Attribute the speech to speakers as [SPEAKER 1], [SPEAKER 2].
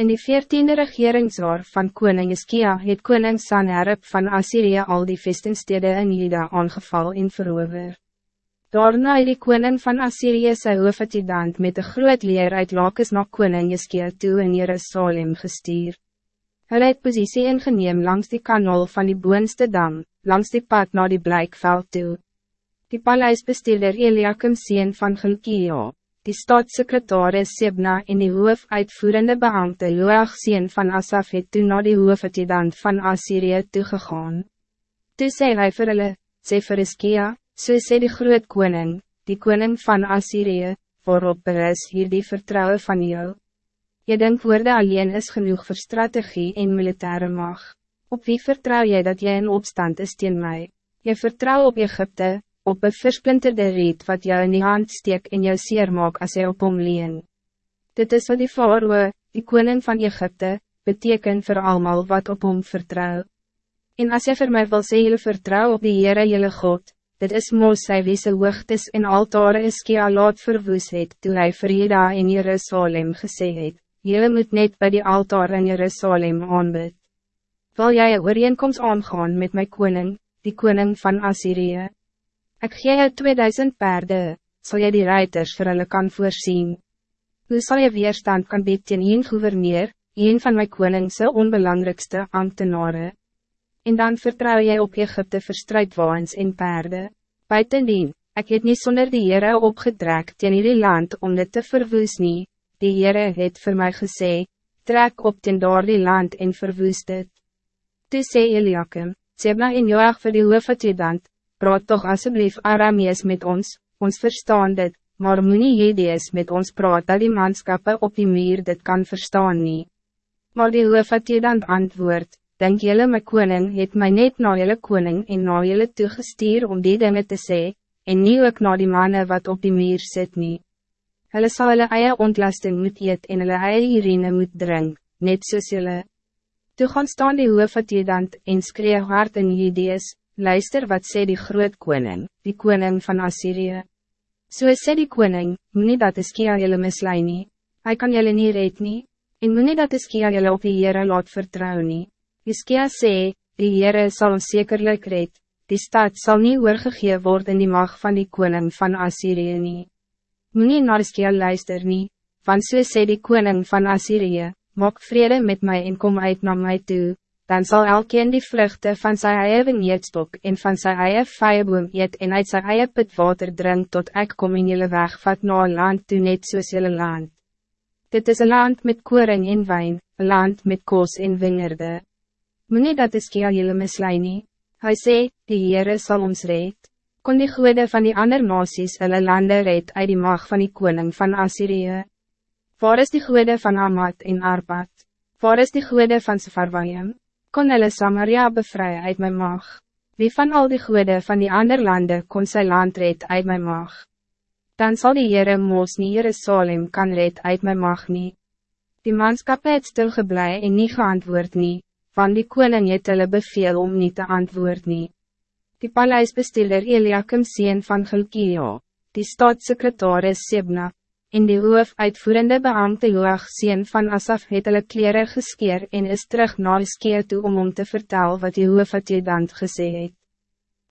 [SPEAKER 1] In die veertiende regeringsjaar van koning Iskia het koning Sanherib van Assyrië al die vestingstede in Juda aangeval en verover. Daarna het die koning van Assyrië sy hoofdidant met een groot leer uit Lakes na koning Iskia toe in Jerusalem gestuur. Hulle het positie ingeneem langs die kanal van die boonste dam, langs die pad naar die blijkveld toe. Die paleisbestuurder Eliakim sien van Gilkio, die staatssecretaris Sebna en die hoofuitvoerende beambte Joach sien van Asaf het toen na die hoofdidant van Assyrië toegegaan. Toe sê hy vir hulle, sê vir Iskia, so sê die groot koning, die koning van Assyrië, waarop beris hier die vertrouwen van jou. Je denkt woorde alleen is genoeg voor strategie en militaire macht. Op wie vertrouw jij dat jij in opstand is tegen mij? Je vertrouw op Egypte, op een versplinterde reed wat jou in die hand steek en jou seer maak as hy op hom leen. Dit is wat die Faroe, die koning van Egypte, beteken voor allemaal wat op hom vertrouw. En as jy vir my wil sê jylle vertrouw op die Heere jylle God, dit is moos sy wie sy hoogtes en altare is kia laat verwoes het, toe hy vir Jeda in Jerusalem gesê het, jylle moet net bij die altaar in Jerusalem aanbid. Wil jy een ooreenkomst aangaan met mijn koning, die koning van Assyrië? Ik gee jou 2000 paarden, zal je die ruiters voor hulle kan voorzien. Hoe zal je weerstand kan bied teen een gouverneur, een van mijn koningse onbelangrijkste ambtenaren? En dan vertrouw jij op Egypte verstrijdwaans en paarden. Buitendien, ik het niet zonder die Heere opgedrekt teen die land om dit te verwoes nie, die Heere het voor mij gesê, trek op ten door die land en verwoes dit. Toe sê Eliakim, Sebna en Joach vir die hoofdjudant, praat toch alsjeblieft Aramees met ons, ons verstaan dit, maar moet nie Jedees met ons praat dat die manskappe op die muur dit kan verstaan nie. Maar die hoofdjudant antwoord, denk jylle my koning het my net na jylle koning en na jylle toegestuur om die dingen te sê, en nie ook na die mannen wat op die muur sit nie. Hulle sal hulle eie ontlasting moet eet en hulle eie urine moet drink, net soos jylle. Toe gaan staan die hoofdjudant en skree hard in Jedees, Luister wat sê die groot koning, die koning van Assyrië. So sê die koning, moet nie dat Iskia jylle mislui nie, hy kan jylle nie red nie, en moet nie dat Iskia jylle op die Heere laat vertrouw nie. Iskia sê, die Heere sal ons sekerlik red, die stad zal niet oorgegee worden in die macht van die koning van Assyrië nie. Moet nie naar Iskia luister nie, van so sê die koning van Assyrië, maak vrede met mij en kom uit naar mij toe, dan zal elkeen die vruchten van zijn eie vineerdstok en van zijn eie vijeboom eet en uit zijn eie put water drink tot ek kom in jullie weg vat na een land toe net soos jullie land. Dit is een land met koring en wijn, een land met koos en wingerde. Nie dat is kia jullie mislui nie. Hy sê, die Heere sal ons red. Kon die goede van die ander nasies hulle lande red uit die mag van die koning van Assyrië? Waar is die goede van Hamad en Arpad? Waar is die goede van Sefarwayim? Kon hulle Samaria bevry uit mijn mag. Wie van al die goede van die ander landen kon sy land red uit mijn mag? Dan zal die Heere Moos nie Jerusalem kan red uit mijn mag nie. Die manskap het stilgeblij en nie geantwoord nie, van die koning het hulle beveel om niet te antwoord nie. Die paleisbestuurder Eliakim sien van Gilkio, die staatssecretaris Sebna, En die hoof uitvoerende beambte Joach sien van Asaf het hulle kleren geskeer en is terug na die skeer toe om om te vertellen wat die hoof het gesê het.